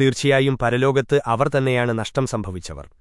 തീർച്ചയായും പരലോകത്ത് അവർ തന്നെയാണ് നഷ്ടം സംഭവിച്ചവർ